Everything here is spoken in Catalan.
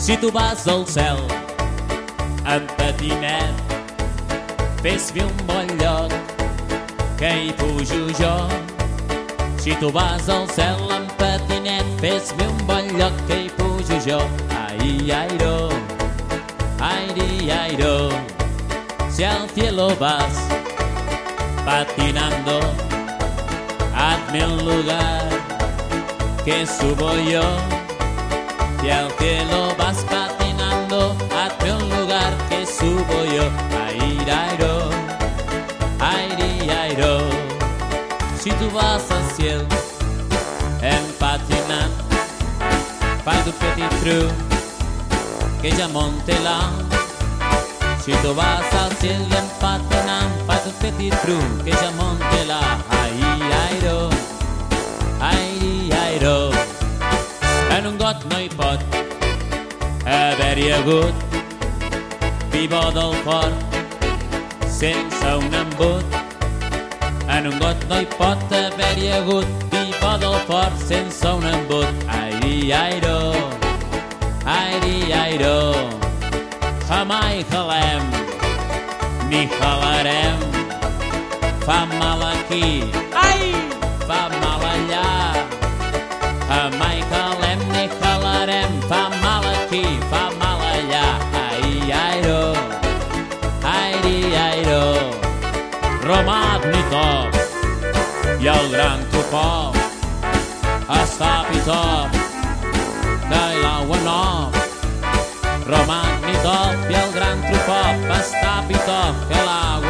Si tu vas al cel en patinet, fes-me un bon lloc que hi pujo jo. Si tu vas al cel en patinet, fes-me un bon lloc que hi pujo jo. Ai, airo, airi, airo, si al cielo vas patinando, hazme un lugar que subo yo. Si al cielo vas patinando, hazme un lugar que subo yo. Air, airo, airi, airo. Si tu vas al cielo en patinant, fai du petit trou que ja monte là. Si tu vas al cielo en patinant, fai du petit trou que ja monte haver-hi hagut vi bo del fort sense un embut. En un got no hi pot haver-hi hagut vi bo del fort sense un embut. Airi, airo, airi, airo, jamai jalem, ni jalarem. Fa mal aquí, ai, fa mal allà. Jamai Romatnikov i el gran Tupov, Estapitov, Gailawanov, Romatnikov i el gran Tupov, Estapitov, l'aigua